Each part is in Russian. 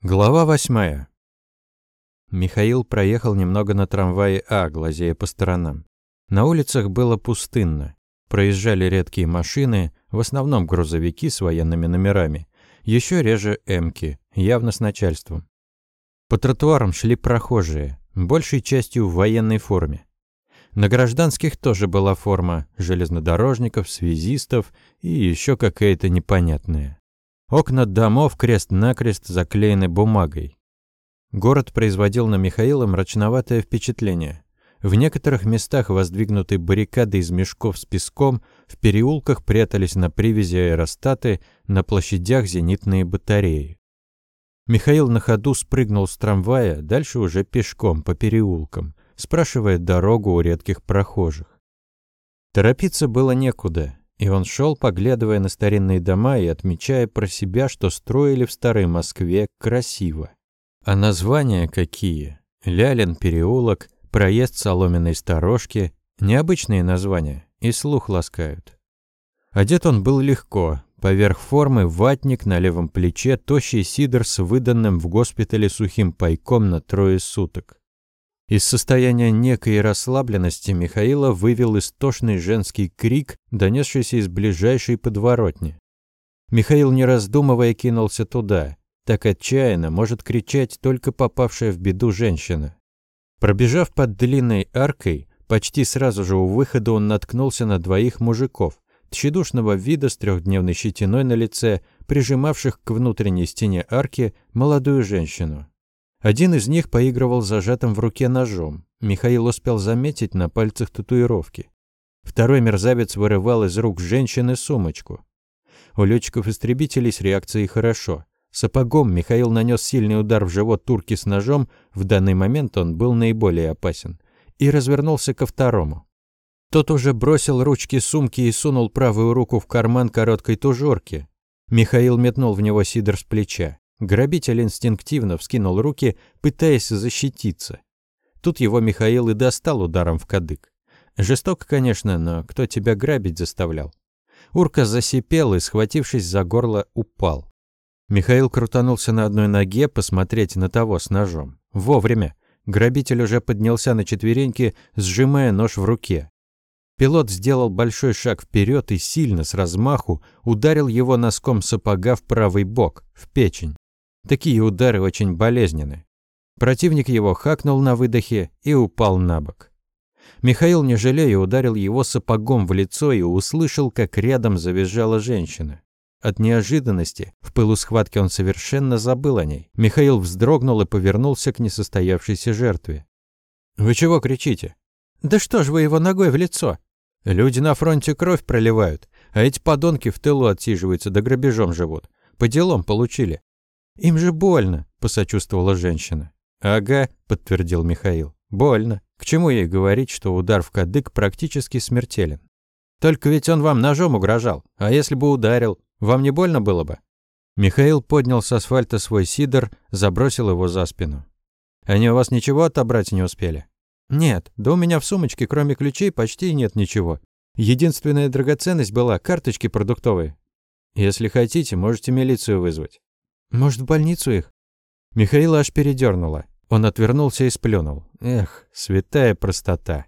Глава восьмая. Михаил проехал немного на трамвае А, глазея по сторонам. На улицах было пустынно. Проезжали редкие машины, в основном грузовики с военными номерами. Еще реже «Эмки», явно с начальством. По тротуарам шли прохожие, большей частью в военной форме. На гражданских тоже была форма железнодорожников, связистов и еще какая-то непонятная. Окна домов крест-накрест заклеены бумагой. Город производил на Михаила мрачноватое впечатление. В некоторых местах воздвигнуты баррикады из мешков с песком, в переулках прятались на привязи аэростаты, на площадях зенитные батареи. Михаил на ходу спрыгнул с трамвая, дальше уже пешком по переулкам, спрашивая дорогу у редких прохожих. Торопиться было некуда. И он шел, поглядывая на старинные дома и отмечая про себя, что строили в Старой Москве красиво. А названия какие? Лялин переулок, проезд соломенной сторожки. Необычные названия, и слух ласкают. Одет он был легко. Поверх формы ватник на левом плече, тощий сидор с выданным в госпитале сухим пайком на трое суток. Из состояния некой расслабленности Михаила вывел истошный женский крик, донесшийся из ближайшей подворотни. Михаил, не раздумывая, кинулся туда. Так отчаянно может кричать только попавшая в беду женщина. Пробежав под длинной аркой, почти сразу же у выхода он наткнулся на двоих мужиков, тщедушного вида с трехдневной щетиной на лице, прижимавших к внутренней стене арки молодую женщину. Один из них поигрывал зажатым в руке ножом. Михаил успел заметить на пальцах татуировки. Второй мерзавец вырывал из рук женщины сумочку. У летчиков-истребителей с реакцией хорошо. Сапогом Михаил нанес сильный удар в живот турки с ножом, в данный момент он был наиболее опасен, и развернулся ко второму. Тот уже бросил ручки сумки и сунул правую руку в карман короткой тужурки. Михаил метнул в него сидор с плеча. Грабитель инстинктивно вскинул руки, пытаясь защититься. Тут его Михаил и достал ударом в кадык. Жестоко, конечно, но кто тебя грабить заставлял? Урка засипел и, схватившись за горло, упал. Михаил крутанулся на одной ноге посмотреть на того с ножом. Вовремя. Грабитель уже поднялся на четвереньки, сжимая нож в руке. Пилот сделал большой шаг вперед и сильно, с размаху, ударил его носком сапога в правый бок, в печень. Такие удары очень болезненны. Противник его хакнул на выдохе и упал на бок. Михаил, не жалея, ударил его сапогом в лицо и услышал, как рядом завизжала женщина. От неожиданности в пылу схватки он совершенно забыл о ней. Михаил вздрогнул и повернулся к несостоявшейся жертве. «Вы чего кричите?» «Да что ж вы его ногой в лицо?» «Люди на фронте кровь проливают, а эти подонки в тылу отсиживаются да грабежом живут. По делам получили. «Им же больно», – посочувствовала женщина. «Ага», – подтвердил Михаил. «Больно. К чему ей говорить, что удар в кадык практически смертелен? Только ведь он вам ножом угрожал. А если бы ударил, вам не больно было бы?» Михаил поднял с асфальта свой сидор, забросил его за спину. «Они у вас ничего отобрать не успели?» «Нет, да у меня в сумочке, кроме ключей, почти нет ничего. Единственная драгоценность была карточки продуктовые. Если хотите, можете милицию вызвать». Может, в больницу их?» Михаила аж передернуло. Он отвернулся и сплюнул. Эх, святая простота.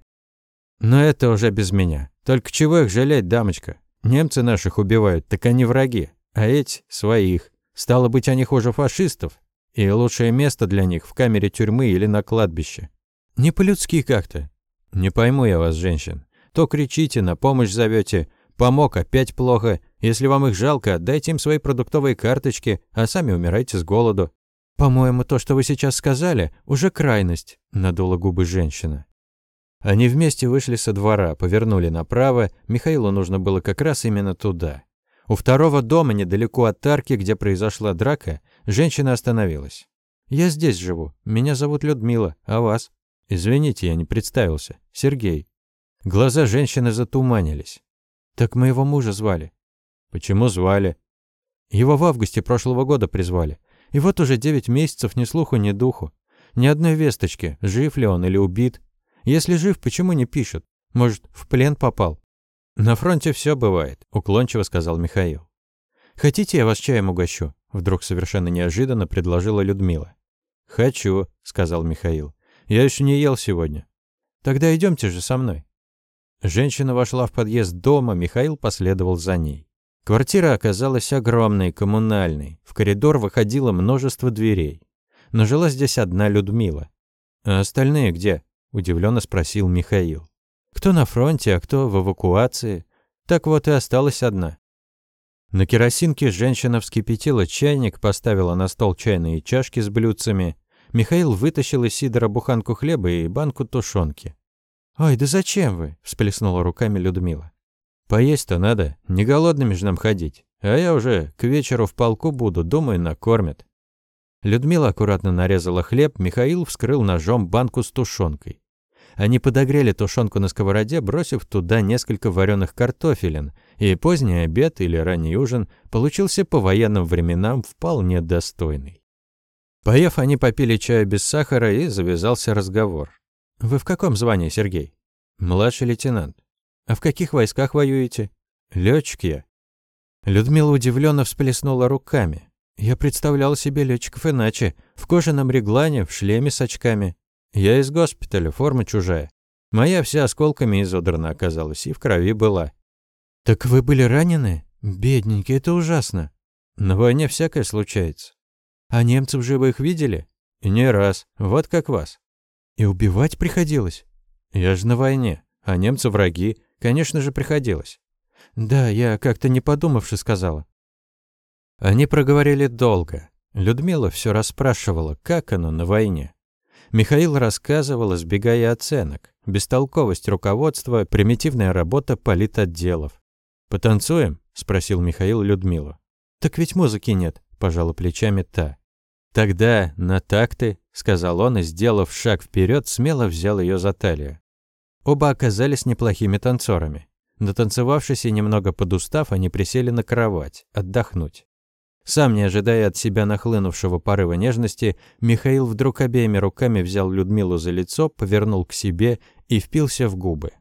Но это уже без меня. Только чего их жалеть, дамочка? Немцы наших убивают, так они враги. А эти – своих. Стало быть, они хуже фашистов. И лучшее место для них в камере тюрьмы или на кладбище. Не по-людски как-то. Не пойму я вас, женщин. То кричите, на помощь зовете, Помог, опять плохо. Если вам их жалко, отдайте им свои продуктовые карточки, а сами умирайте с голоду. По-моему, то, что вы сейчас сказали, уже крайность, надула губы женщина. Они вместе вышли со двора, повернули направо. Михаилу нужно было как раз именно туда. У второго дома, недалеко от арки, где произошла драка, женщина остановилась. «Я здесь живу. Меня зовут Людмила. А вас?» «Извините, я не представился. Сергей». Глаза женщины затуманились. Так моего мужа звали. Почему звали? Его в августе прошлого года призвали. И вот уже девять месяцев ни слуху, ни духу. Ни одной весточки, жив ли он или убит. Если жив, почему не пишут? Может, в плен попал? На фронте все бывает, уклончиво сказал Михаил. Хотите, я вас чаем угощу? Вдруг совершенно неожиданно предложила Людмила. «Хочу», — сказал Михаил. «Я еще не ел сегодня». «Тогда идемте же со мной». Женщина вошла в подъезд дома, Михаил последовал за ней. Квартира оказалась огромной, коммунальной. В коридор выходило множество дверей. Но жила здесь одна Людмила. «А остальные где?» – удивленно спросил Михаил. «Кто на фронте, а кто в эвакуации. Так вот и осталась одна». На керосинке женщина вскипятила чайник, поставила на стол чайные чашки с блюдцами. Михаил вытащил из сидора буханку хлеба и банку тушенки. «Ой, да зачем вы?» – всплеснула руками Людмила. «Поесть-то надо, не голодными же нам ходить. А я уже к вечеру в полку буду, думаю, накормят». Людмила аккуратно нарезала хлеб, Михаил вскрыл ножом банку с тушенкой. Они подогрели тушенку на сковороде, бросив туда несколько вареных картофелин, и поздний обед или ранний ужин получился по военным временам вполне достойный. Поев, они попили чаю без сахара, и завязался разговор. «Вы в каком звании, Сергей?» «Младший лейтенант». «А в каких войсках воюете?» «Лётчик я». Людмила удивленно всплеснула руками. Я представлял себе летчиков иначе. В кожаном реглане, в шлеме с очками. Я из госпиталя, форма чужая. Моя вся осколками изодрана оказалась и в крови была. «Так вы были ранены? Бедненький, это ужасно. На войне всякое случается. А немцев живых видели? Не раз, вот как вас. И убивать приходилось? Я же на войне, а немцы враги, конечно же, приходилось. Да, я как-то не подумавши сказала. Они проговорили долго. Людмила все расспрашивала, как оно на войне. Михаил рассказывал, избегая оценок. Бестолковость руководства, примитивная работа политотделов. «Потанцуем?» – спросил Михаил Людмилу. «Так ведь музыки нет», – пожала плечами та. «Тогда на такты», – сказал он и, сделав шаг вперед, смело взял ее за талию. Оба оказались неплохими танцорами. Натанцевавшись и немного подустав, они присели на кровать, отдохнуть. Сам, не ожидая от себя нахлынувшего порыва нежности, Михаил вдруг обеими руками взял Людмилу за лицо, повернул к себе и впился в губы.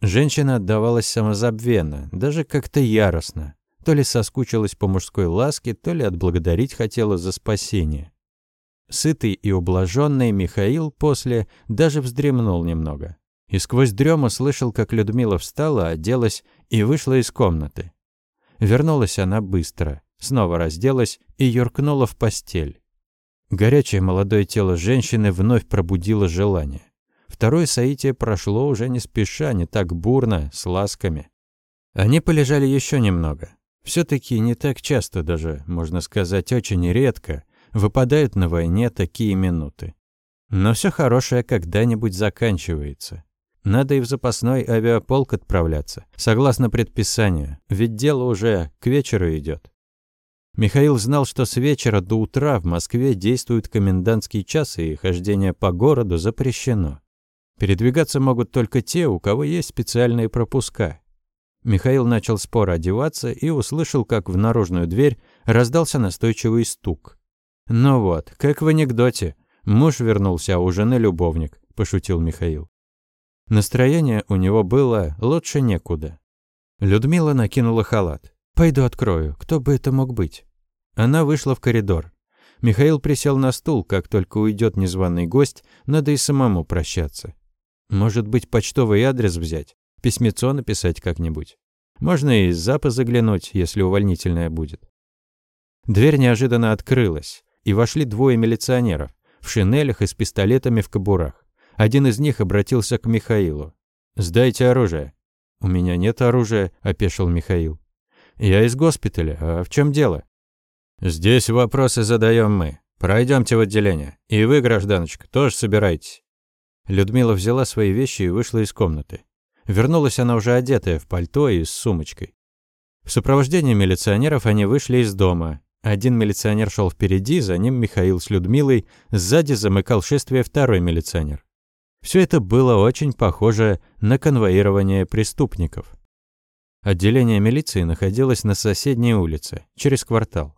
Женщина отдавалась самозабвенно, даже как-то яростно. То ли соскучилась по мужской ласке, то ли отблагодарить хотела за спасение. Сытый и ублаженный Михаил после даже вздремнул немного. И сквозь дрему слышал, как Людмила встала, оделась и вышла из комнаты. Вернулась она быстро снова разделась и юркнула в постель. Горячее молодое тело женщины вновь пробудило желание. Второе соитие прошло уже не спеша, не так бурно, с ласками. Они полежали еще немного. все таки не так часто, даже, можно сказать, очень редко, выпадают на войне такие минуты. Но все хорошее когда-нибудь заканчивается. Надо и в запасной авиаполк отправляться, согласно предписанию, ведь дело уже к вечеру идет. Михаил знал, что с вечера до утра в Москве действует комендантский час, и хождение по городу запрещено. Передвигаться могут только те, у кого есть специальные пропуска. Михаил начал споро одеваться и услышал, как в наружную дверь раздался настойчивый стук. «Ну вот, как в анекдоте. Муж вернулся, а у жены любовник», – пошутил Михаил. Настроение у него было лучше некуда. Людмила накинула халат. «Пойду открою. Кто бы это мог быть?» Она вышла в коридор. Михаил присел на стул. Как только уйдет незваный гость, надо и самому прощаться. Может быть, почтовый адрес взять? Письмецо написать как-нибудь? Можно и из запа заглянуть, если увольнительная будет. Дверь неожиданно открылась, и вошли двое милиционеров в шинелях и с пистолетами в кобурах. Один из них обратился к Михаилу. «Сдайте оружие». «У меня нет оружия», – опешил Михаил. «Я из госпиталя. А в чем дело?» «Здесь вопросы задаем мы. Пройдемте в отделение. И вы, гражданочка, тоже собирайтесь». Людмила взяла свои вещи и вышла из комнаты. Вернулась она уже одетая в пальто и с сумочкой. В сопровождении милиционеров они вышли из дома. Один милиционер шел впереди, за ним Михаил с Людмилой, сзади замыкал шествие второй милиционер. Все это было очень похоже на конвоирование преступников. Отделение милиции находилось на соседней улице, через квартал.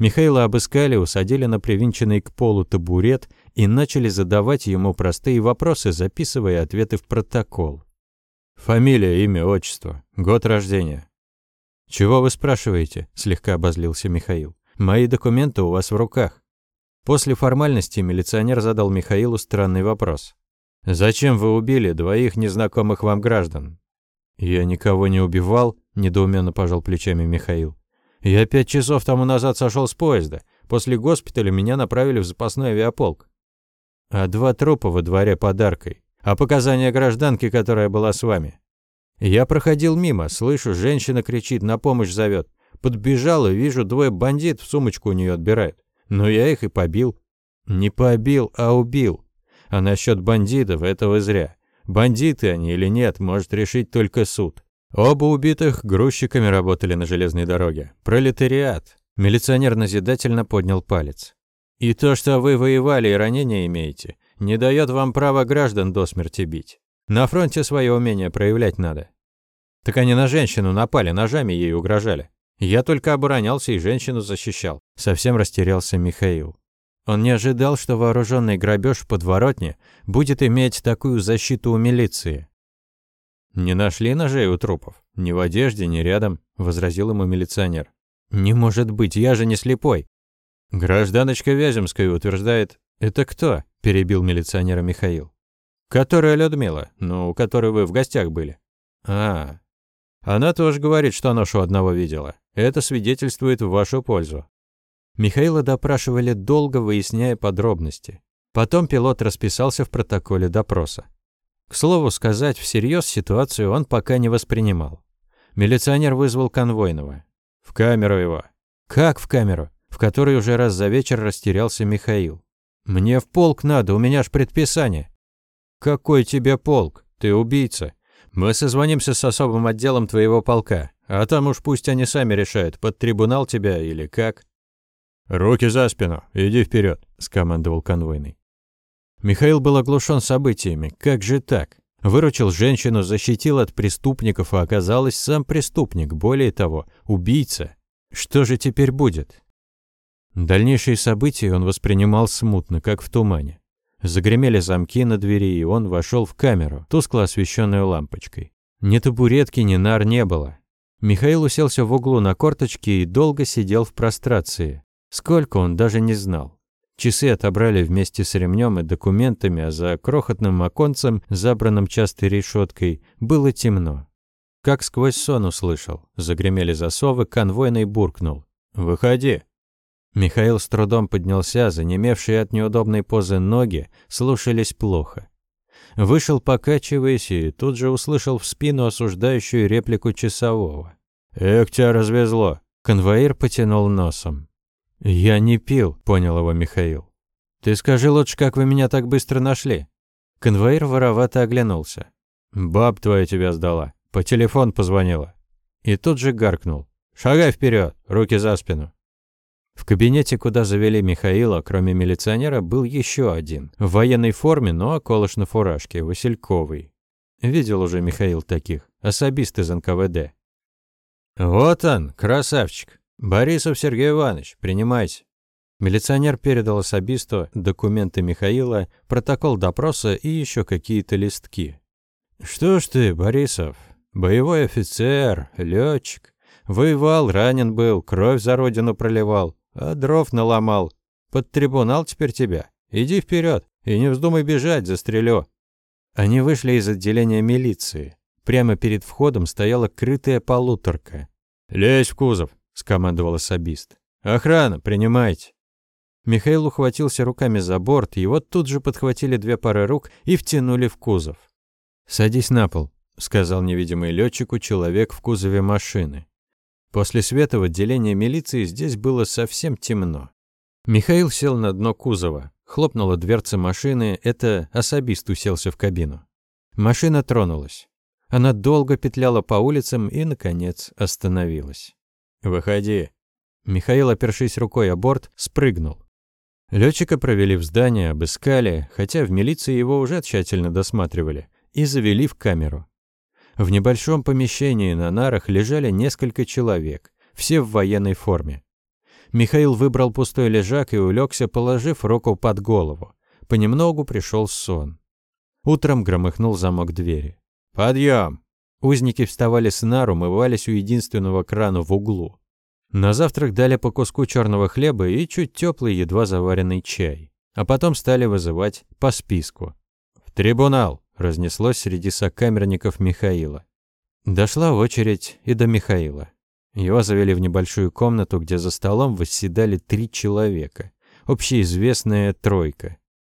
Михаила обыскали, усадили на привинченный к полу табурет и начали задавать ему простые вопросы, записывая ответы в протокол. «Фамилия, имя, отчество, год рождения». «Чего вы спрашиваете?» – слегка обозлился Михаил. Мои документы у вас в руках». После формальности милиционер задал Михаилу странный вопрос. «Зачем вы убили двоих незнакомых вам граждан?» «Я никого не убивал», – недоуменно пожал плечами Михаил. «Я пять часов тому назад сошел с поезда. После госпиталя меня направили в запасной авиаполк. А два трупа во дворе подаркой. А показания гражданки, которая была с вами. Я проходил мимо, слышу, женщина кричит, на помощь зовет. Подбежал и вижу, двое бандит в сумочку у нее отбирают. Но я их и побил. Не побил, а убил. А насчет бандитов этого зря. Бандиты они или нет, может решить только суд. Оба убитых грузчиками работали на железной дороге. Пролетариат. Милиционер назидательно поднял палец. «И то, что вы воевали и ранения имеете, не дает вам права граждан до смерти бить. На фронте свое умение проявлять надо». «Так они на женщину напали, ножами ей угрожали. Я только оборонялся и женщину защищал». Совсем растерялся Михаил. Он не ожидал, что вооруженный грабеж в подворотне будет иметь такую защиту у милиции. «Не нашли ножей у трупов? Ни в одежде, ни рядом», – возразил ему милиционер. «Не может быть, я же не слепой». «Гражданочка Вяземская утверждает...» «Это кто?» – перебил милиционера Михаил. «Которая Людмила, ну, у которой вы в гостях были». «А, она тоже говорит, что нож у одного видела. Это свидетельствует в вашу пользу». Михаила допрашивали долго, выясняя подробности. Потом пилот расписался в протоколе допроса. К слову сказать, всерьез ситуацию он пока не воспринимал. Милиционер вызвал конвойного. В камеру его. Как в камеру? В которой уже раз за вечер растерялся Михаил. Мне в полк надо, у меня ж предписание. Какой тебе полк? Ты убийца. Мы созвонимся с особым отделом твоего полка, а там уж пусть они сами решают, под трибунал тебя или как. Руки за спину, иди вперед, скомандовал конвойный. Михаил был оглушен событиями. Как же так? Выручил женщину, защитил от преступников, а оказалось сам преступник, более того, убийца. Что же теперь будет? Дальнейшие события он воспринимал смутно, как в тумане. Загремели замки на двери, и он вошел в камеру, тускло освещенную лампочкой. Ни табуретки, ни нар не было. Михаил уселся в углу на корточки и долго сидел в прострации. Сколько он даже не знал. Часы отобрали вместе с ремнем и документами, а за крохотным оконцем, забранным частой решеткой, было темно. Как сквозь сон услышал. Загремели засовы, конвойный буркнул. «Выходи!» Михаил с трудом поднялся, занемевшие от неудобной позы ноги слушались плохо. Вышел, покачиваясь, и тут же услышал в спину осуждающую реплику часового. «Эх, тебя развезло!» Конвоир потянул носом. «Я не пил», — понял его Михаил. «Ты скажи лучше, как вы меня так быстро нашли?» Конвоир воровато оглянулся. «Баб твоя тебя сдала. По телефон позвонила». И тут же гаркнул. «Шагай вперед, руки за спину». В кабинете, куда завели Михаила, кроме милиционера, был еще один. В военной форме, но околыш на фуражке, Васильковый. Видел уже Михаил таких. Особист из НКВД. «Вот он, красавчик. «Борисов Сергей Иванович, принимайте». Милиционер передал особисту документы Михаила, протокол допроса и еще какие-то листки. «Что ж ты, Борисов, боевой офицер, летчик, воевал, ранен был, кровь за родину проливал, а дров наломал. Под трибунал теперь тебя. Иди вперед и не вздумай бежать, застрелю». Они вышли из отделения милиции. Прямо перед входом стояла крытая полуторка. «Лезь в кузов», скомандовал особист. «Охрана, принимайте!» Михаил ухватился руками за борт, вот тут же подхватили две пары рук и втянули в кузов. «Садись на пол», — сказал невидимый летчику человек в кузове машины. После света в отделении милиции здесь было совсем темно. Михаил сел на дно кузова. Хлопнула дверца машины, это особист уселся в кабину. Машина тронулась. Она долго петляла по улицам и, наконец, остановилась. «Выходи». Михаил, опершись рукой о борт, спрыгнул. Летчика провели в здание, обыскали, хотя в милиции его уже тщательно досматривали, и завели в камеру. В небольшом помещении на нарах лежали несколько человек, все в военной форме. Михаил выбрал пустой лежак и улегся, положив руку под голову. Понемногу пришел сон. Утром громыхнул замок двери. «Подъем!» Узники вставали с нар, умывались у единственного крана в углу. На завтрак дали по куску черного хлеба и чуть теплый, едва заваренный чай. А потом стали вызывать по списку. «В трибунал!» – разнеслось среди сокамерников Михаила. Дошла очередь и до Михаила. Его завели в небольшую комнату, где за столом восседали три человека. Общеизвестная тройка.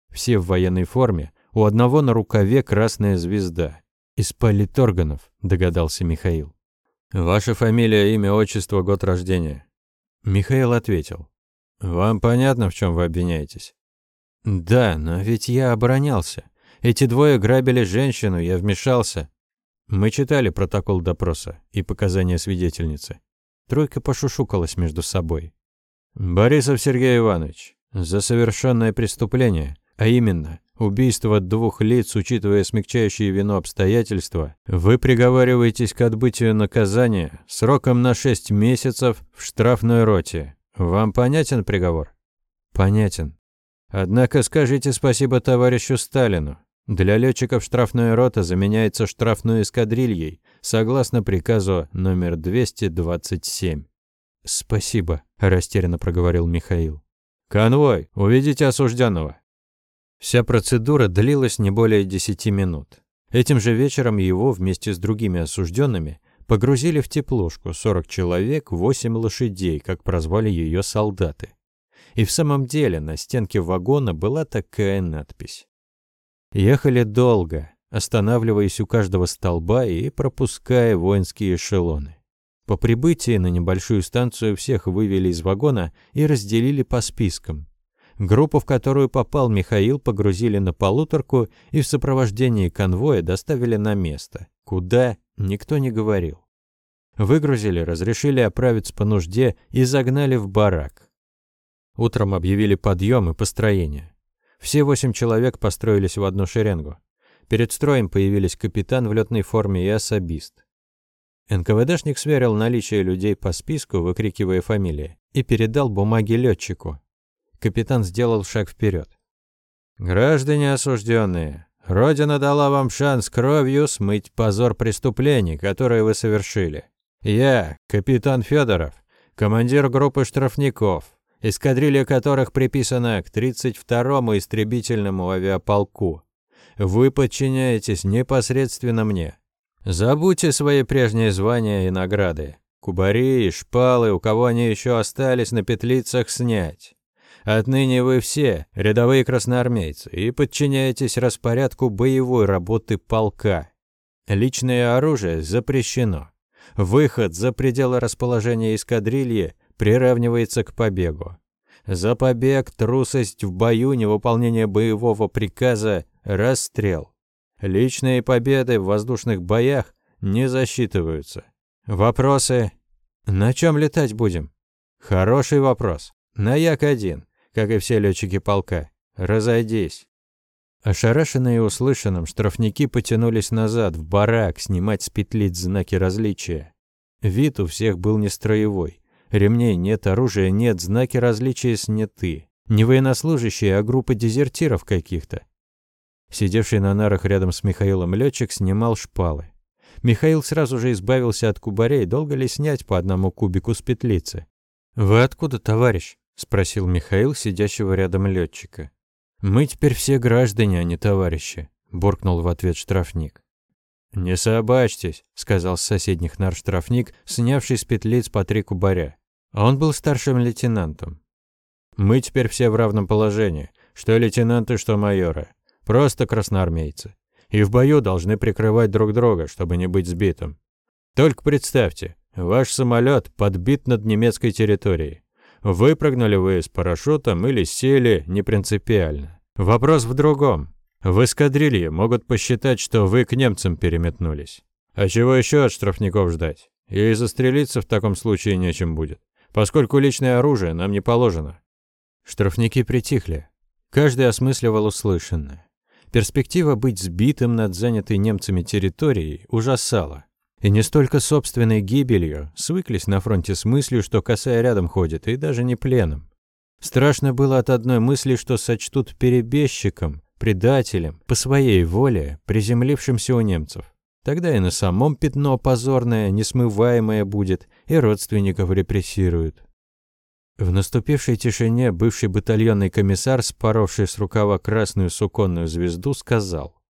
Все в военной форме, у одного на рукаве красная звезда. Из политорганов, догадался Михаил. «Ваша фамилия, имя, отчество, год рождения?» Михаил ответил. «Вам понятно, в чем вы обвиняетесь?» «Да, но ведь я оборонялся. Эти двое грабили женщину, я вмешался». Мы читали протокол допроса и показания свидетельницы. Тройка пошушукалась между собой. «Борисов Сергей Иванович, за совершенное преступление, а именно убийство двух лиц, учитывая смягчающие вину обстоятельства, вы приговариваетесь к отбытию наказания сроком на 6 месяцев в штрафной роте. Вам понятен приговор? Понятен. Однако скажите спасибо товарищу Сталину. Для летчиков штрафная рота заменяется штрафной эскадрильей, согласно приказу номер 227. «Спасибо», – растерянно проговорил Михаил. «Конвой, уведите осужденного. Вся процедура длилась не более десяти минут. Этим же вечером его вместе с другими осужденными погрузили в теплушку 40 человек, 8 лошадей, как прозвали ее солдаты. И в самом деле на стенке вагона была такая надпись. Ехали долго, останавливаясь у каждого столба и пропуская воинские эшелоны. По прибытии на небольшую станцию всех вывели из вагона и разделили по спискам. Группу, в которую попал Михаил, погрузили на полуторку и в сопровождении конвоя доставили на место. Куда – никто не говорил. Выгрузили, разрешили оправиться по нужде и загнали в барак. Утром объявили подъем и построение. Все восемь человек построились в одну шеренгу. Перед строем появились капитан в летной форме и особист. НКВДшник сверил наличие людей по списку, выкрикивая фамилии, и передал бумаги летчику. Капитан сделал шаг вперед. «Граждане осужденные, Родина дала вам шанс кровью смыть позор преступлений, которые вы совершили. Я, капитан Федоров, командир группы штрафников, эскадрилья которых приписана к 32-му истребительному авиаполку. Вы подчиняетесь непосредственно мне. Забудьте свои прежние звания и награды. Кубари и шпалы, у кого они еще остались на петлицах, снять. Отныне вы все рядовые красноармейцы и подчиняетесь распорядку боевой работы полка. Личное оружие запрещено. Выход за пределы расположения эскадрильи приравнивается к побегу. За побег, трусость в бою, невыполнение боевого приказа – расстрел. Личные победы в воздушных боях не засчитываются. Вопросы? На чем летать будем? Хороший вопрос. На Як-1 как и все летчики полка. Разойдись. Ошарашенные услышанным, штрафники потянулись назад, в барак, снимать с петлиц знаки различия. Вид у всех был не строевой. Ремней нет, оружия нет, знаки различия сняты. Не военнослужащие, а группа дезертиров каких-то. Сидевший на нарах рядом с Михаилом летчик снимал шпалы. Михаил сразу же избавился от кубарей, долго ли снять по одному кубику с петлицы. «Вы откуда, товарищ?» Спросил Михаил, сидящего рядом летчика. Мы теперь все граждане, а не товарищи, буркнул в ответ штрафник. Не собачьтесь, сказал с соседних нар штрафник, снявший с петлиц по три кубаря. Он был старшим лейтенантом. Мы теперь все в равном положении, что лейтенанты, что майоры. Просто красноармейцы. И в бою должны прикрывать друг друга, чтобы не быть сбитым. Только представьте, ваш самолет подбит над немецкой территорией. Выпрыгнули вы с парашютом или сели, не принципиально. Вопрос в другом. В эскадрилье могут посчитать, что вы к немцам переметнулись. А чего еще от штрафников ждать? И застрелиться в таком случае нечем будет, поскольку личное оружие нам не положено. Штрафники притихли. Каждый осмысливал услышанное. Перспектива быть сбитым над занятой немцами территорией ужасала. И не столько собственной гибелью, свыклись на фронте с мыслью, что косая рядом ходит, и даже не пленом. Страшно было от одной мысли, что сочтут перебежчиком, предателем, по своей воле, приземлившимся у немцев. Тогда и на самом пятно позорное, несмываемое будет, и родственников репрессируют. В наступившей тишине бывший батальонный комиссар, споровший с рукава красную суконную звезду, сказал.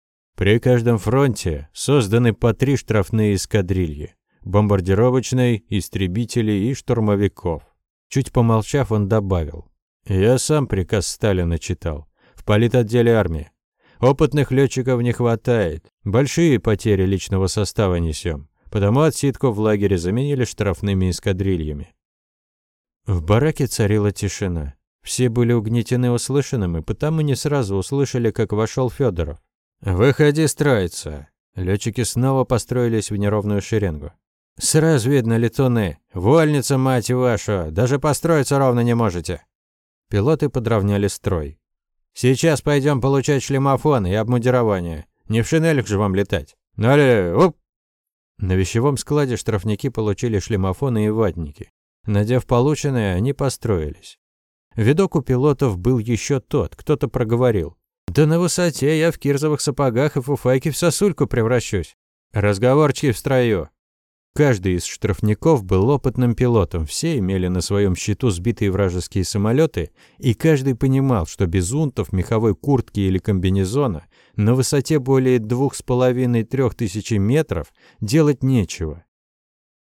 «При каждом фронте созданы по три штрафные эскадрильи. Бомбардировочной, истребителей и штурмовиков». Чуть помолчав, он добавил. «Я сам приказ Сталина читал. В политотделе армии. Опытных летчиков не хватает. Большие потери личного состава несем. Потому отсидку в лагере заменили штрафными эскадрильями. В бараке царила тишина. Все были угнетены услышанным, и потому не сразу услышали, как вошел Федоров. «Выходи строиться!» Летчики снова построились в неровную шеренгу. «Сразу видно, летуны! Вольница, мать вашу! Даже построиться ровно не можете!» Пилоты подровняли строй. Сейчас пойдем получать шлемофон и обмундирование. Не в шинелях же вам летать. Нали, оп!» На вещевом складе штрафники получили шлемофоны и ватники. Надев полученное, они построились. Видок у пилотов был еще тот, кто-то проговорил. «Да на высоте я в кирзовых сапогах и фуфайке в сосульку превращусь. Разговорчики в строю. Каждый из штрафников был опытным пилотом, все имели на своем счету сбитые вражеские самолеты, и каждый понимал, что без унтов, меховой куртки или комбинезона на высоте более двух с половиной-трех тысяч метров делать нечего.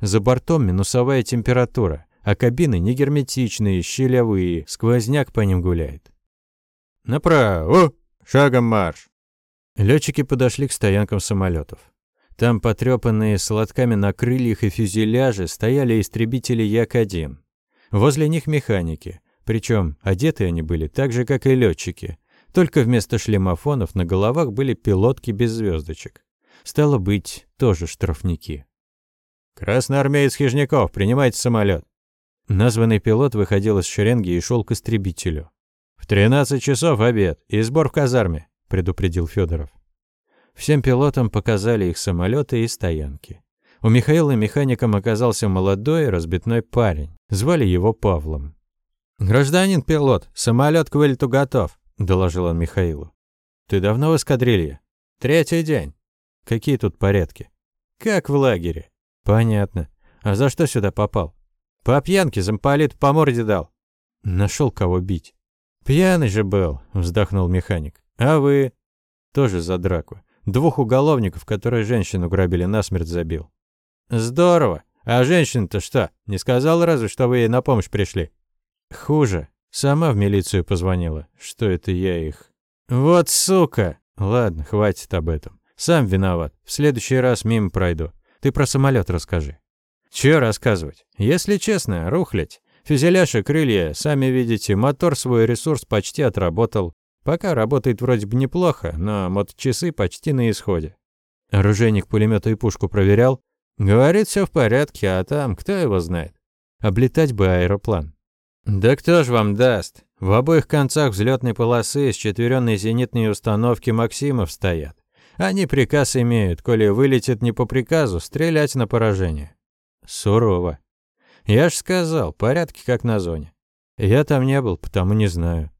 За бортом минусовая температура, а кабины не герметичные, щелевые, сквозняк по ним гуляет. «Направо! Шагом марш!» Летчики подошли к стоянкам самолетов. Там, потрепанные с лотками на крыльях и фюзеляже, стояли истребители Як-1. Возле них механики, причем одеты они были так же, как и летчики. Только вместо шлемофонов на головах были пилотки без звездочек. Стало быть, тоже штрафники. «Красноармеец Хижняков, принимайте самолет. Названный пилот выходил из шеренги и шел к истребителю. «В 13 часов обед и сбор в казарме», – предупредил Федоров. Всем пилотам показали их самолеты и стоянки. У Михаила механиком оказался молодой разбитной парень. Звали его Павлом. «Гражданин пилот, самолет к вылету готов», – доложил он Михаилу. «Ты давно в эскадрилье?» «Третий день». «Какие тут порядки?» «Как в лагере». «Понятно. А за что сюда попал?» «По пьянке замполит по морде дал». Нашел кого бить. «Пьяный же был», – вздохнул механик. «А вы?» «Тоже за драку. Двух уголовников, которые женщину грабили, насмерть забил. Здорово. А женщина-то что, не сказала разве, что вы ей на помощь пришли? Хуже. Сама в милицию позвонила. Что это я их? Вот сука. Ладно, хватит об этом. Сам виноват. В следующий раз мимо пройду. Ты про самолет расскажи. Чё рассказывать? Если честно, рухлядь. Фюзеляж и крылья, сами видите, мотор свой ресурс почти отработал. Пока работает вроде бы неплохо, но моточасы почти на исходе. Оружейник пулемета и пушку проверял. Говорит, все в порядке, а там кто его знает. Облетать бы аэроплан. Да кто ж вам даст? В обоих концах взлетной полосы счетверенные зенитные установки Максимов стоят. Они приказ имеют, коли вылетит не по приказу, стрелять на поражение. Сурово. Я ж сказал, порядки как на зоне. Я там не был, потому не знаю.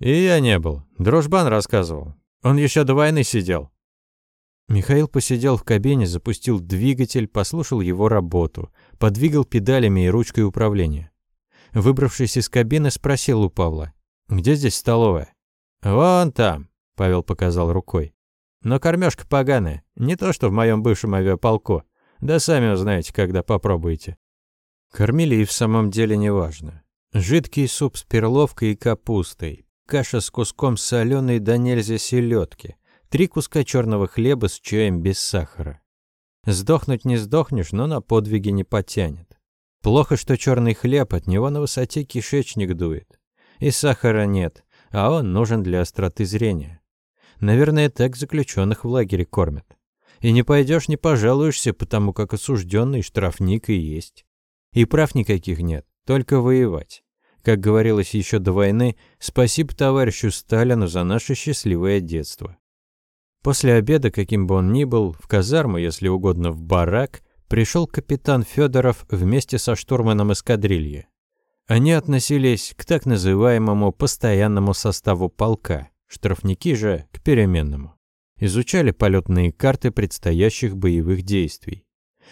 И я не был. Дружбан рассказывал. Он еще до войны сидел. Михаил посидел в кабине, запустил двигатель, послушал его работу, подвигал педалями и ручкой управления. Выбравшись из кабины, спросил у Павла. «Где здесь столовая?» «Вон там», — Павел показал рукой. «Но кормежка поганая, не то что в моем бывшем авиаполку. Да сами узнаете, когда попробуете». Кормили и в самом деле неважно. Жидкий суп с перловкой и капустой, каша с куском соленой до нельзя селедки, три куска черного хлеба с чаем без сахара. Сдохнуть не сдохнешь, но на подвиги не потянет. Плохо, что черный хлеб от него на высоте кишечник дует. И сахара нет, а он нужен для остроты зрения. Наверное, так заключенных в лагере кормят. И не пойдешь, не пожалуешься, потому как осужденный штрафник и есть. И прав никаких нет, только воевать. Как говорилось еще до войны, спасибо товарищу Сталину за наше счастливое детство. После обеда, каким бы он ни был, в казарму, если угодно, в барак, пришел капитан Федоров вместе со штурманом эскадрильи. Они относились к так называемому постоянному составу полка, штрафники же к переменному. изучали полетные карты предстоящих боевых действий.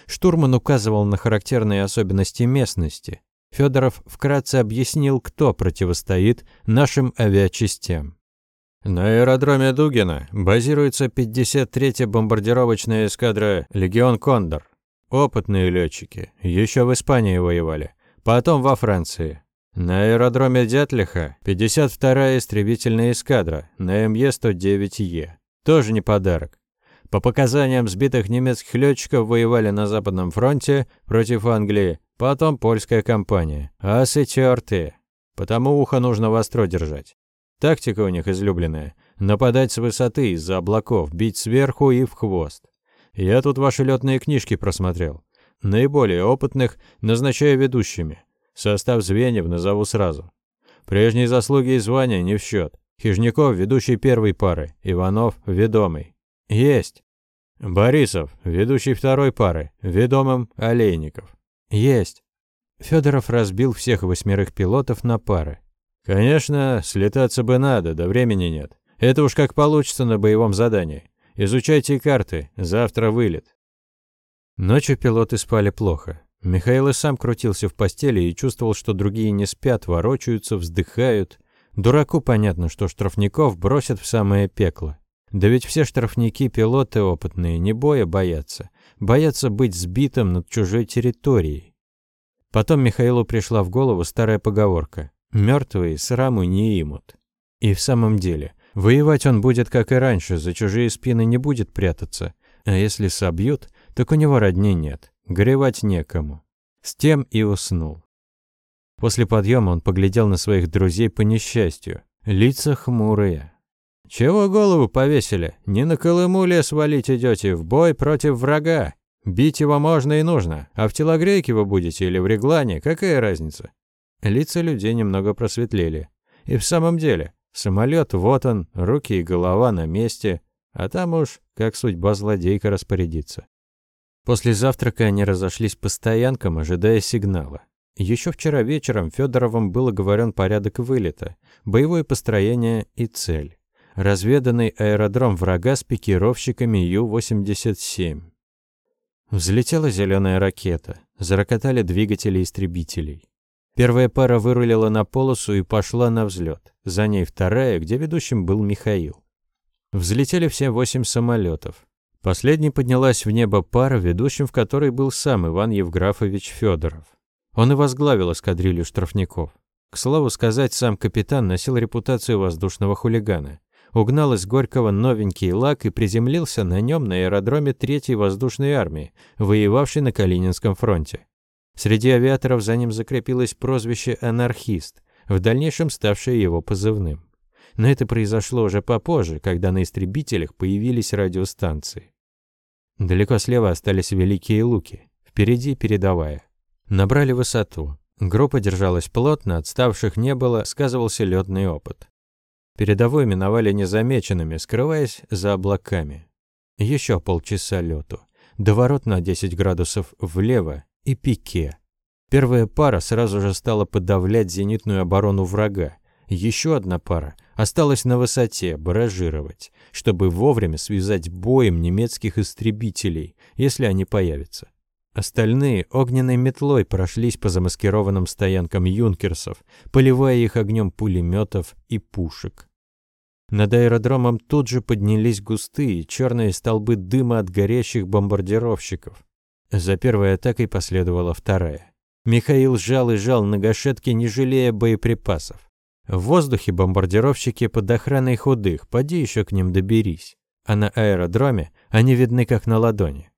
Штурман указывал на характерные особенности местности. Федоров вкратце объяснил, кто противостоит нашим авиачастям. На аэродроме Дугина базируется 53-я бомбардировочная эскадра «Легион Кондор». Опытные летчики, еще в Испании воевали, потом во Франции. На аэродроме Дятлиха 52-я истребительная эскадра на МЕ-109Е. Тоже не подарок. По показаниям сбитых немецких летчиков воевали на Западном фронте против Англии, потом польская компания. Асы тёртые. Потому ухо нужно востро держать. Тактика у них излюбленная. Нападать с высоты, из-за облаков, бить сверху и в хвост. Я тут ваши летные книжки просмотрел. Наиболее опытных назначаю ведущими. Состав звеньев назову сразу. Прежние заслуги и звания не в счет. Хижняков – ведущий первой пары, Иванов – ведомый. Есть. Борисов – ведущий второй пары, ведомым – Олейников. Есть. Федоров разбил всех восьмерых пилотов на пары. Конечно, слетаться бы надо, да времени нет. Это уж как получится на боевом задании. Изучайте карты, завтра вылет. Ночью пилоты спали плохо. Михаил и сам крутился в постели и чувствовал, что другие не спят, ворочаются, вздыхают. Дураку понятно, что штрафников бросят в самое пекло. Да ведь все штрафники пилоты опытные, не боя боятся. Боятся быть сбитым над чужой территорией. Потом Михаилу пришла в голову старая поговорка «Мертвые сраму не имут». И в самом деле, Воевать он будет, как и раньше, за чужие спины не будет прятаться. А если собьют, так у него родни нет, горевать некому. С тем и уснул. После подъема он поглядел на своих друзей по несчастью. Лица хмурые. «Чего голову повесили? Не на Колыму лес валить идете, в бой против врага. Бить его можно и нужно, а в телогрейке вы будете или в реглане, какая разница?» Лица людей немного просветлели. И в самом деле, Самолет вот он, руки и голова на месте, а там уж как судьба злодейка распорядится. После завтрака они разошлись по стоянкам, ожидая сигнала. Еще вчера вечером Федоровым был оговорен порядок вылета, боевое построение и цель. Разведанный аэродром врага с пикировщиками Ю-87. Взлетела зеленая ракета, зарокотали двигатели истребителей. Первая пара вырулила на полосу и пошла на взлет. За ней вторая, где ведущим был Михаил. Взлетели все восемь самолетов. Последней поднялась в небо пара, ведущим в которой был сам Иван Евграфович Федоров. Он и возглавил эскадрилью штрафников. К слову сказать, сам капитан носил репутацию воздушного хулигана. Угнал из Горького новенький лак и приземлился на нем на аэродроме Третьей воздушной армии, воевавшей на Калининском фронте. Среди авиаторов за ним закрепилось прозвище «анархист», в дальнейшем ставшее его позывным. Но это произошло уже попозже, когда на истребителях появились радиостанции. Далеко слева остались Великие Луки, впереди передовая. Набрали высоту. Группа держалась плотно, отставших не было, сказывался летный опыт. Передовую миновали незамеченными, скрываясь за облаками. Еще полчаса лету. До ворот на 10 градусов влево и Пике. Первая пара сразу же стала подавлять зенитную оборону врага. Еще одна пара осталась на высоте, баражировать, чтобы вовремя связать боем немецких истребителей, если они появятся. Остальные огненной метлой прошлись по замаскированным стоянкам юнкерсов, поливая их огнем пулеметов и пушек. Над аэродромом тут же поднялись густые черные столбы дыма от горящих бомбардировщиков. За первой атакой последовала вторая. Михаил жал и жал на гашетке, не жалея боеприпасов. В воздухе бомбардировщики под охраной худых, поди еще к ним доберись. А на аэродроме они видны как на ладони.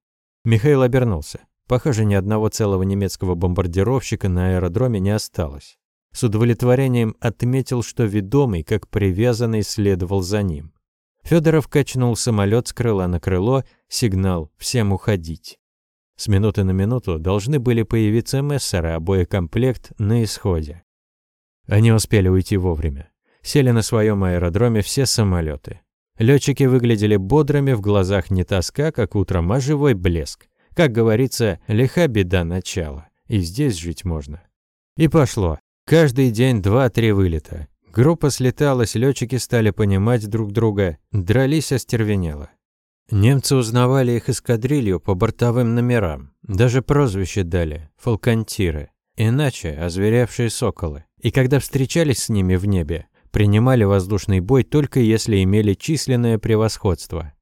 Михаил обернулся. Похоже, ни одного целого немецкого бомбардировщика на аэродроме не осталось. С удовлетворением отметил, что ведомый, как привязанный, следовал за ним. Федоров качнул самолет с крыла на крыло, сигнал «Всем уходить». С минуты на минуту должны были появиться мессеры, а боекомплект на исходе. Они успели уйти вовремя. Сели на своем аэродроме все самолеты. Летчики выглядели бодрыми, в глазах не тоска, как утром, а живой блеск. Как говорится, лиха беда начала. И здесь жить можно. И пошло. Каждый день два-три вылета. Группа слеталась, летчики стали понимать друг друга, дрались остервенело. Немцы узнавали их эскадрилью по бортовым номерам. Даже прозвище дали – фалкантиры. Иначе – озверевшие соколы. И когда встречались с ними в небе, принимали воздушный бой только если имели численное превосходство.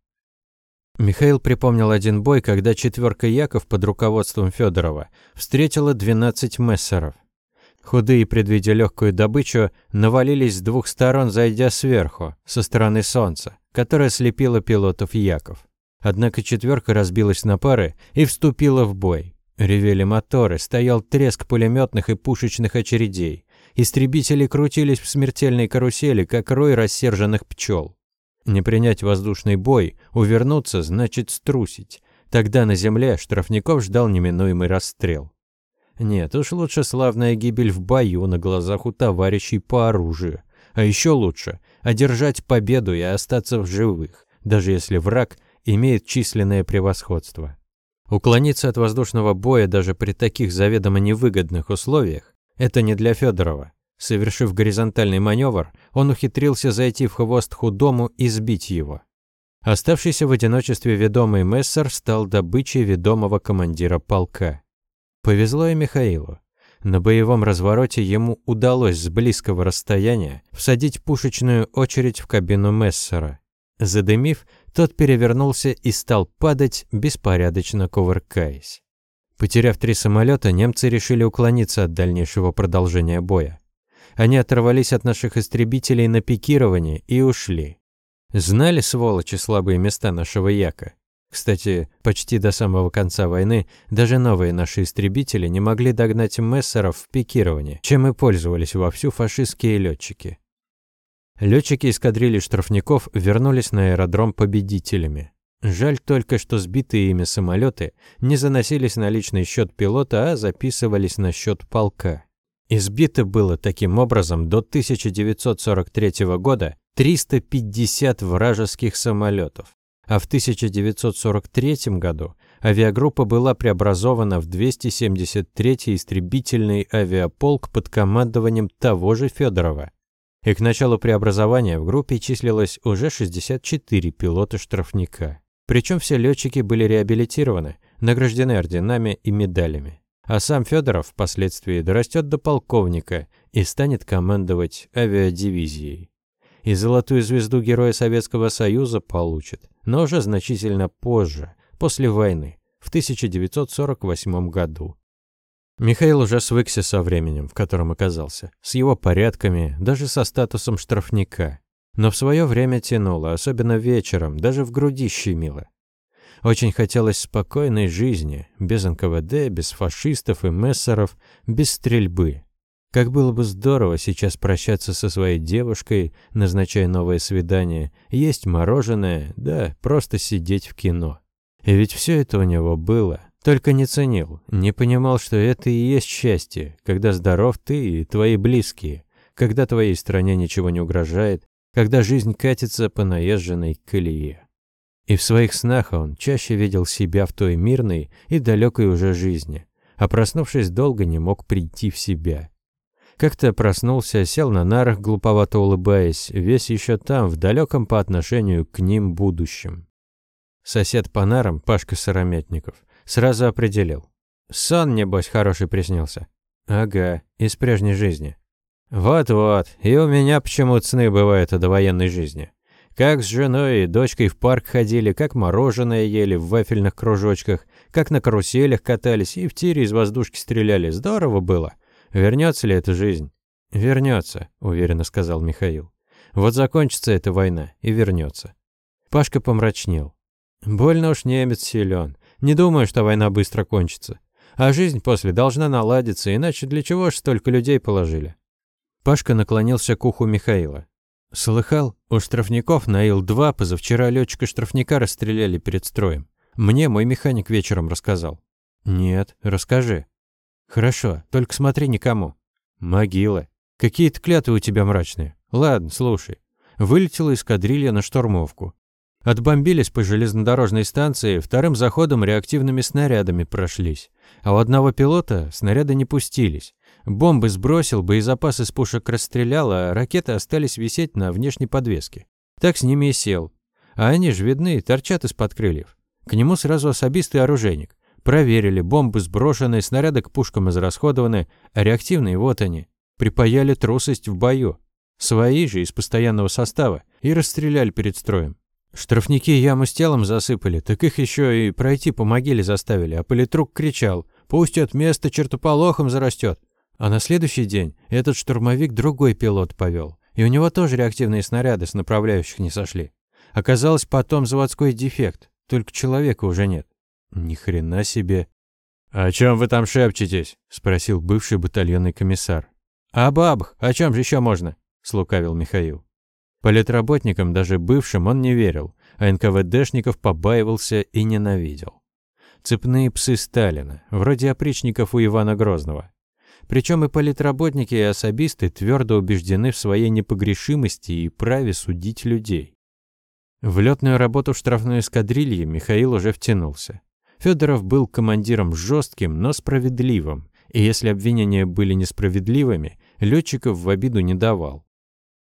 Михаил припомнил один бой, когда четверка Яков под руководством Федорова встретила 12 мессеров. Худые, предвидя легкую добычу, навалились с двух сторон, зайдя сверху, со стороны солнца, которое слепило пилотов Яков. Однако четверка разбилась на пары и вступила в бой. Ревели моторы, стоял треск пулеметных и пушечных очередей. Истребители крутились в смертельной карусели, как рой рассерженных пчел. Не принять воздушный бой, увернуться значит струсить. Тогда на земле штрафников ждал неминуемый расстрел. Нет, уж лучше славная гибель в бою на глазах у товарищей по оружию. А еще лучше – одержать победу и остаться в живых, даже если враг имеет численное превосходство. Уклониться от воздушного боя даже при таких заведомо невыгодных условиях – это не для Федорова. Совершив горизонтальный маневр, он ухитрился зайти в хвост худому и сбить его. Оставшийся в одиночестве ведомый Мессер стал добычей ведомого командира полка. Повезло и Михаилу. На боевом развороте ему удалось с близкого расстояния всадить пушечную очередь в кабину Мессера. Задымив, тот перевернулся и стал падать, беспорядочно кувыркаясь. Потеряв три самолета, немцы решили уклониться от дальнейшего продолжения боя. Они оторвались от наших истребителей на пикирование и ушли. Знали, сволочи, слабые места нашего Яка. Кстати, почти до самого конца войны даже новые наши истребители не могли догнать мессеров в пикировании, чем и пользовались вовсю фашистские летчики. Летчики эскадрильи штрафников вернулись на аэродром победителями. Жаль только, что сбитые ими самолеты не заносились на личный счет пилота, а записывались на счет полка. Избито было таким образом до 1943 года 350 вражеских самолетов а в 1943 году авиагруппа была преобразована в 273-й истребительный авиаполк под командованием того же Федорова. И к началу преобразования в группе числилось уже 64 пилота-штрафника. Причем все летчики были реабилитированы, награждены орденами и медалями. А сам Федоров впоследствии дорастет до полковника и станет командовать авиадивизией и золотую звезду Героя Советского Союза получит, но уже значительно позже, после войны, в 1948 году. Михаил уже свыкся со временем, в котором оказался, с его порядками, даже со статусом штрафника. Но в свое время тянуло, особенно вечером, даже в груди щемило. Очень хотелось спокойной жизни, без НКВД, без фашистов и мессеров, без стрельбы. Как было бы здорово сейчас прощаться со своей девушкой, назначая новое свидание, есть мороженое, да, просто сидеть в кино. И ведь все это у него было, только не ценил, не понимал, что это и есть счастье, когда здоров ты и твои близкие, когда твоей стране ничего не угрожает, когда жизнь катится по наезженной колее. И в своих снах он чаще видел себя в той мирной и далекой уже жизни, а проснувшись долго не мог прийти в себя. Как-то проснулся, сел на нарах, глуповато улыбаясь, весь еще там, в далеком по отношению к ним будущем. Сосед по нарам, Пашка Сыромятников, сразу определил. Сон, небось, хороший приснился. Ага, из прежней жизни. Вот-вот, и у меня почему-то сны бывают о довоенной жизни. Как с женой и дочкой в парк ходили, как мороженое ели в вафельных кружочках, как на каруселях катались и в тире из воздушки стреляли. Здорово было. Вернется ли эта жизнь? Вернется, уверенно сказал Михаил. Вот закончится эта война и вернется. Пашка помрачнел. Больно уж немец силен. Не думаю, что война быстро кончится. А жизнь после должна наладиться, иначе для чего ж столько людей положили? Пашка наклонился к уху Михаила. Слыхал, у штрафников на Ил-2 позавчера летчика-штрафника расстреляли перед строем. Мне мой механик вечером рассказал. Нет, расскажи. Хорошо, только смотри никому. Могила. Какие-то клятвы у тебя мрачные. Ладно, слушай. Вылетела эскадрилья на штурмовку. Отбомбились по железнодорожной станции, вторым заходом реактивными снарядами прошлись. А у одного пилота снаряды не пустились. Бомбы сбросил, боезапас из пушек расстрелял, а ракеты остались висеть на внешней подвеске. Так с ними и сел. А они ж видны, торчат из-под крыльев. К нему сразу особистый оружейник. Проверили, бомбы сброшены, снаряды к пушкам израсходованы, а реактивные вот они. Припаяли трусость в бою. Свои же из постоянного состава и расстреляли перед строем. Штрафники яму с телом засыпали, так их еще и пройти по могиле заставили, а политрук кричал «Пусть от места чертополохом зарастет». А на следующий день этот штурмовик другой пилот повел, и у него тоже реактивные снаряды с направляющих не сошли. Оказалось потом заводской дефект, только человека уже нет. Ни хрена себе. «О чем вы там шепчетесь?» – спросил бывший батальонный комиссар. «О бабах, о чем же еще можно?» – слукавил Михаил. Политработникам, даже бывшим, он не верил, а НКВДшников побаивался и ненавидел. Цепные псы Сталина, вроде опричников у Ивана Грозного. Причем и политработники, и особисты твердо убеждены в своей непогрешимости и праве судить людей. В летную работу в штрафной эскадрилье Михаил уже втянулся. Федоров был командиром жестким, но справедливым, и если обвинения были несправедливыми, летчиков в обиду не давал.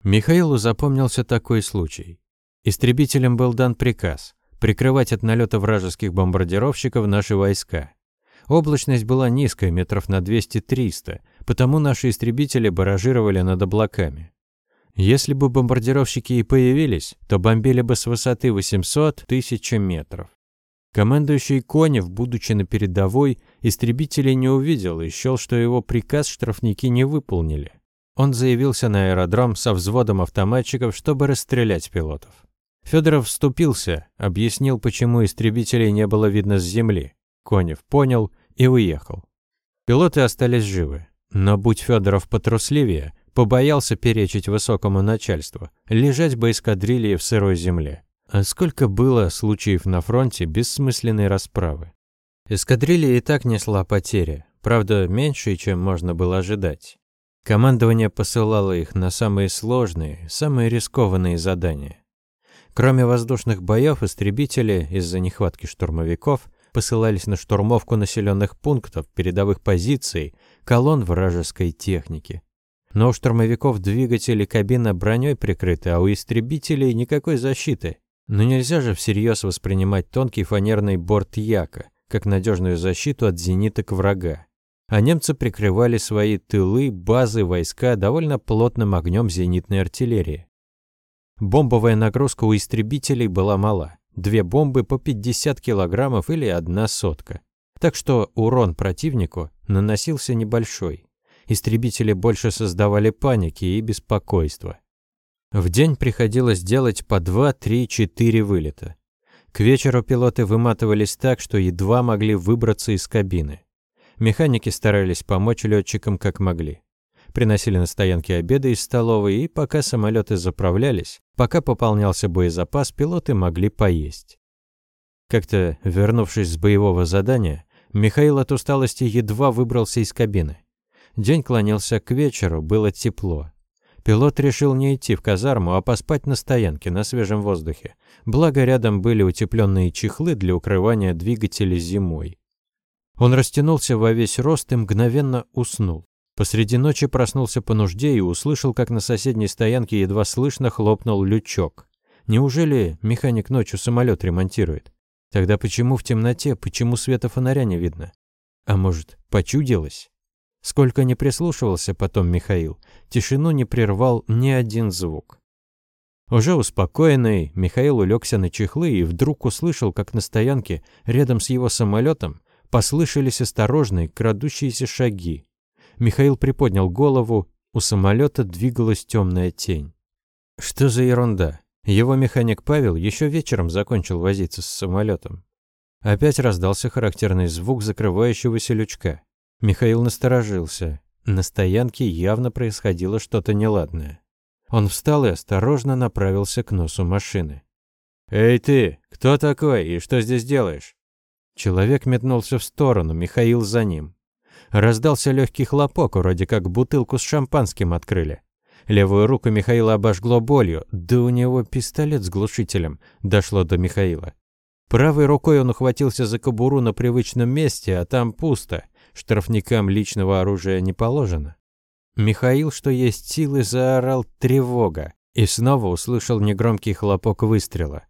Михаилу запомнился такой случай. Истребителям был дан приказ прикрывать от налета вражеских бомбардировщиков наши войска. Облачность была низкая, метров на 200-300, потому наши истребители баражировали над облаками. Если бы бомбардировщики и появились, то бомбили бы с высоты 800-1000 метров. Командующий Конев, будучи на передовой, истребителей не увидел и счел, что его приказ штрафники не выполнили. Он заявился на аэродром со взводом автоматчиков, чтобы расстрелять пилотов. Федоров вступился, объяснил, почему истребителей не было видно с земли. Конев понял и уехал. Пилоты остались живы, но будь Федоров потрусливее, побоялся перечить высокому начальству, лежать бы эскадрильи в сырой земле. А сколько было случаев на фронте бессмысленной расправы. Эскадрилья и так несла потери, правда, меньше, чем можно было ожидать. Командование посылало их на самые сложные, самые рискованные задания. Кроме воздушных боев, истребители из-за нехватки штурмовиков посылались на штурмовку населенных пунктов, передовых позиций, колонн вражеской техники. Но у штурмовиков двигатели кабина броней прикрыты, а у истребителей никакой защиты. Но нельзя же всерьез воспринимать тонкий фанерный борт Яка, как надежную защиту от зениток врага а немцы прикрывали свои тылы, базы, войска довольно плотным огнем зенитной артиллерии. Бомбовая нагрузка у истребителей была мала. Две бомбы по 50 килограммов или одна сотка. Так что урон противнику наносился небольшой. Истребители больше создавали паники и беспокойство. В день приходилось делать по 2, 3, 4 вылета. К вечеру пилоты выматывались так, что едва могли выбраться из кабины. Механики старались помочь летчикам как могли. Приносили на стоянке обеды из столовой, и пока самолеты заправлялись, пока пополнялся боезапас, пилоты могли поесть. Как-то, вернувшись с боевого задания, Михаил от усталости едва выбрался из кабины. День клонился к вечеру, было тепло. Пилот решил не идти в казарму, а поспать на стоянке, на свежем воздухе. Благо, рядом были утепленные чехлы для укрывания двигателей зимой. Он растянулся во весь рост и мгновенно уснул. Посреди ночи проснулся по нужде и услышал, как на соседней стоянке едва слышно хлопнул лючок. Неужели механик ночью самолет ремонтирует? Тогда почему в темноте, почему света фонаря не видно? А может, почудилось? Сколько не прислушивался потом Михаил, тишину не прервал ни один звук. Уже успокоенный, Михаил улегся на чехлы и вдруг услышал, как на стоянке, рядом с его самолетом, Послышались осторожные, крадущиеся шаги. Михаил приподнял голову, у самолета двигалась темная тень. Что за ерунда? Его механик Павел еще вечером закончил возиться с самолетом. Опять раздался характерный звук закрывающегося лючка. Михаил насторожился. На стоянке явно происходило что-то неладное. Он встал и осторожно направился к носу машины. «Эй ты, кто такой и что здесь делаешь?» Человек метнулся в сторону, Михаил за ним. Раздался легкий хлопок, вроде как бутылку с шампанским открыли. Левую руку Михаила обожгло болью, да у него пистолет с глушителем, дошло до Михаила. Правой рукой он ухватился за кобуру на привычном месте, а там пусто. Штрафникам личного оружия не положено. Михаил, что есть силы, заорал «тревога» и снова услышал негромкий хлопок выстрела.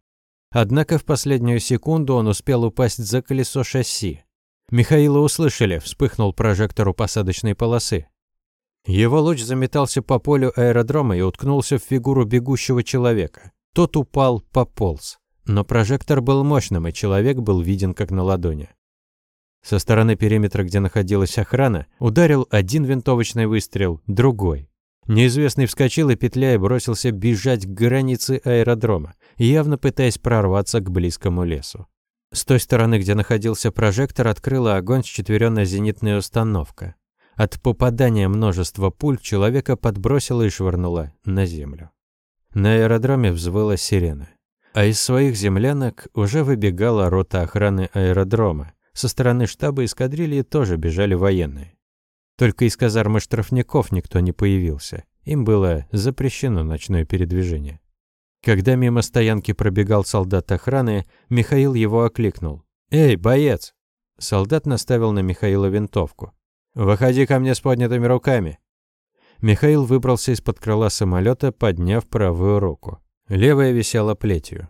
Однако в последнюю секунду он успел упасть за колесо шасси. Михаила услышали, вспыхнул прожектор у посадочной полосы. Его луч заметался по полю аэродрома и уткнулся в фигуру бегущего человека. Тот упал, пополз. Но прожектор был мощным, и человек был виден как на ладони. Со стороны периметра, где находилась охрана, ударил один винтовочный выстрел, другой. Неизвестный вскочил и, петляя, бросился бежать к границе аэродрома, явно пытаясь прорваться к близкому лесу. С той стороны, где находился прожектор, открыла огонь счетверенная зенитная установка. От попадания множества пуль человека подбросило и швырнуло на землю. На аэродроме взвыла сирена. А из своих землянок уже выбегала рота охраны аэродрома. Со стороны штаба эскадрильи тоже бежали военные. Только из казармы штрафников никто не появился. Им было запрещено ночное передвижение. Когда мимо стоянки пробегал солдат охраны, Михаил его окликнул. «Эй, боец!» Солдат наставил на Михаила винтовку. «Выходи ко мне с поднятыми руками!» Михаил выбрался из-под крыла самолета, подняв правую руку. Левая висела плетью.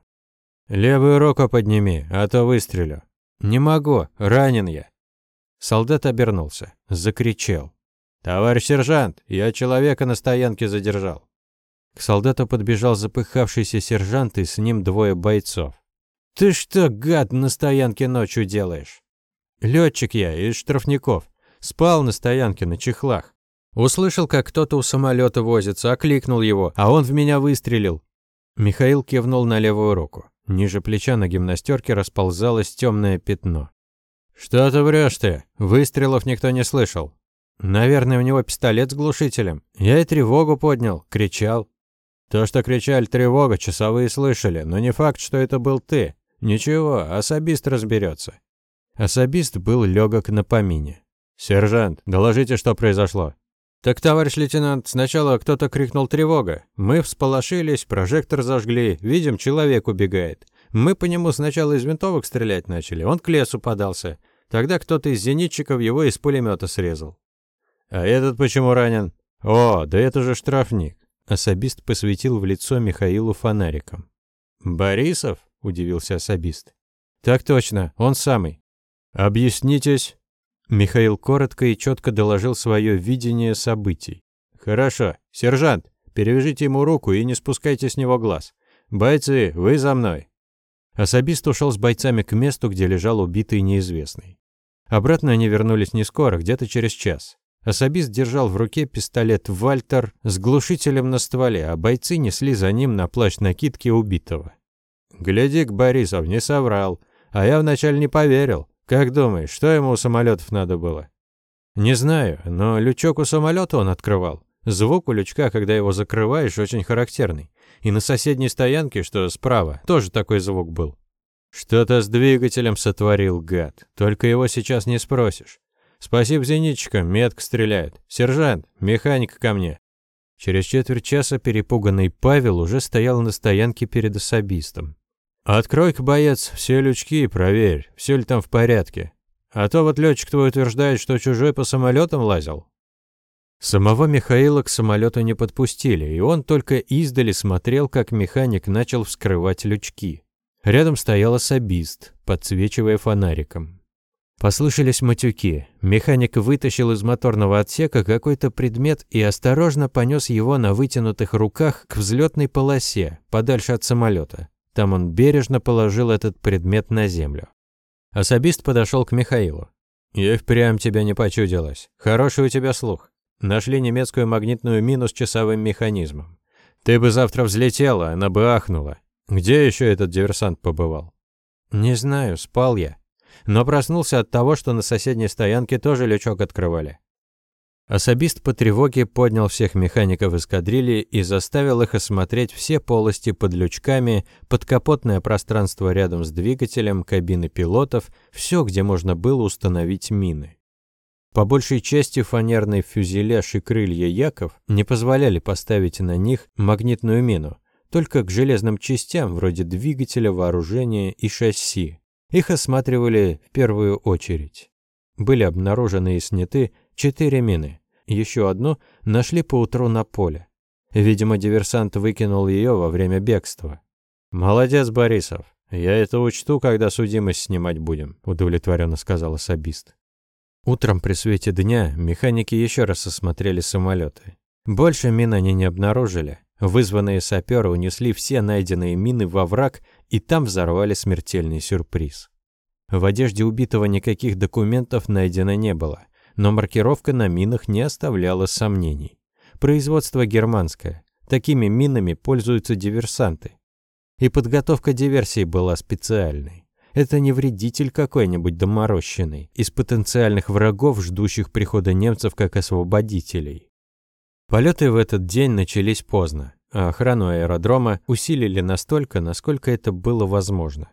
«Левую руку подними, а то выстрелю». «Не могу, ранен я». Солдат обернулся, закричал. «Товарищ сержант, я человека на стоянке задержал». К солдату подбежал запыхавшийся сержант и с ним двое бойцов. «Ты что, гад, на стоянке ночью делаешь?» «Летчик я, из штрафников. Спал на стоянке на чехлах. Услышал, как кто-то у самолета возится, окликнул его, а он в меня выстрелил». Михаил кивнул на левую руку. Ниже плеча на гимнастерке расползалось темное пятно. «Что ты врешь ты? Выстрелов никто не слышал». «Наверное, у него пистолет с глушителем. Я и тревогу поднял, кричал». «То, что кричали тревога, часовые слышали, но не факт, что это был ты. Ничего, особист разберется». Особист был легок на помине. «Сержант, доложите, что произошло». «Так, товарищ лейтенант, сначала кто-то крикнул тревога. Мы всполошились, прожектор зажгли, видим, человек убегает. Мы по нему сначала из винтовок стрелять начали, он к лесу подался. Тогда кто-то из зенитчиков его из пулемета срезал». «А этот почему ранен?» «О, да это же штрафник». Особист посветил в лицо Михаилу фонариком. «Борисов?» – удивился особист. «Так точно, он самый». «Объяснитесь». Михаил коротко и четко доложил свое видение событий. «Хорошо. Сержант, перевяжите ему руку и не спускайте с него глаз. Бойцы, вы за мной». Особист ушел с бойцами к месту, где лежал убитый неизвестный. Обратно они вернулись не скоро, где-то через час. Особист держал в руке пистолет «Вальтер» с глушителем на стволе, а бойцы несли за ним на плащ накидки убитого. «Гляди-ка, Борисов, не соврал. А я вначале не поверил. Как думаешь, что ему у самолетов надо было? Не знаю, но лючок у самолета он открывал. Звук у лючка, когда его закрываешь, очень характерный. И на соседней стоянке, что справа, тоже такой звук был. Что-то с двигателем сотворил гад. Только его сейчас не спросишь. Спасибо зенитчикам, метко стреляет. Сержант, механик ко мне. Через четверть часа перепуганный Павел уже стоял на стоянке перед особистом. «Открой-ка, боец, все лючки и проверь, все ли там в порядке. А то вот летчик твой утверждает, что чужой по самолетам лазил». Самого Михаила к самолету не подпустили, и он только издали смотрел, как механик начал вскрывать лючки. Рядом стоял особист, подсвечивая фонариком. Послышались матюки. Механик вытащил из моторного отсека какой-то предмет и осторожно понес его на вытянутых руках к взлетной полосе, подальше от самолета. Там он бережно положил этот предмет на землю. Особист подошел к Михаилу. «И впрямь тебя не почудилось. Хороший у тебя слух. Нашли немецкую магнитную мину с часовым механизмом. Ты бы завтра взлетела, она бы ахнула. Где еще этот диверсант побывал?» «Не знаю, спал я. Но проснулся от того, что на соседней стоянке тоже лючок открывали. Особист по тревоге поднял всех механиков эскадрильи и заставил их осмотреть все полости под лючками, подкапотное пространство рядом с двигателем, кабины пилотов, все, где можно было установить мины. По большей части фанерный фюзеляж и крылья Яков не позволяли поставить на них магнитную мину, только к железным частям вроде двигателя, вооружения и шасси. Их осматривали в первую очередь. Были обнаружены и сняты четыре мины. Еще одну нашли поутру на поле. Видимо, диверсант выкинул ее во время бегства. «Молодец, Борисов. «Я это учту, когда судимость снимать будем», — удовлетворенно сказал особист. Утром при свете дня механики еще раз осмотрели самолеты. Больше мин они не обнаружили. Вызванные саперы унесли все найденные мины во враг и там взорвали смертельный сюрприз. В одежде убитого никаких документов найдено не было, но маркировка на минах не оставляла сомнений. Производство германское. Такими минами пользуются диверсанты. И подготовка диверсии была специальной. Это не вредитель какой-нибудь доморощенный, из потенциальных врагов, ждущих прихода немцев как освободителей. Полеты в этот день начались поздно, а охрану аэродрома усилили настолько, насколько это было возможно.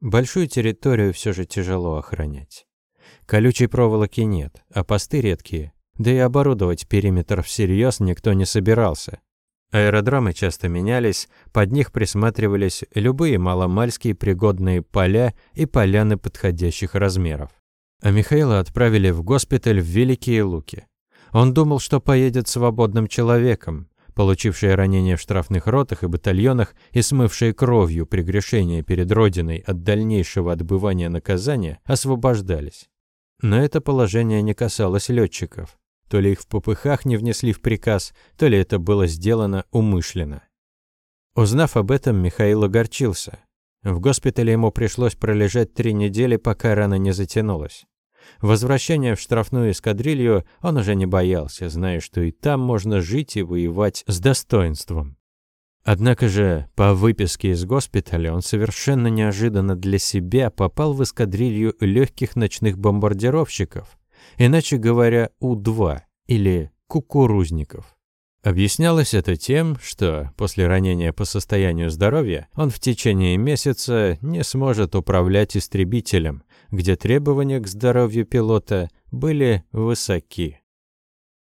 Большую территорию все же тяжело охранять. Колючей проволоки нет, а посты редкие, да и оборудовать периметр всерьез никто не собирался. Аэродромы часто менялись, под них присматривались любые маломальские пригодные поля и поляны подходящих размеров. А Михаила отправили в госпиталь в Великие Луки. Он думал, что поедет свободным человеком, получившие ранения в штрафных ротах и батальонах и смывшие кровью прегрешения перед Родиной от дальнейшего отбывания наказания, освобождались. Но это положение не касалось летчиков. То ли их в попыхах не внесли в приказ, то ли это было сделано умышленно. Узнав об этом, Михаил огорчился. В госпитале ему пришлось пролежать три недели, пока рана не затянулась. Возвращения в штрафную эскадрилью он уже не боялся, зная, что и там можно жить и воевать с достоинством. Однако же, по выписке из госпиталя, он совершенно неожиданно для себя попал в эскадрилью легких ночных бомбардировщиков, иначе говоря, У-2 или кукурузников. Объяснялось это тем, что после ранения по состоянию здоровья он в течение месяца не сможет управлять истребителем, где требования к здоровью пилота были высоки.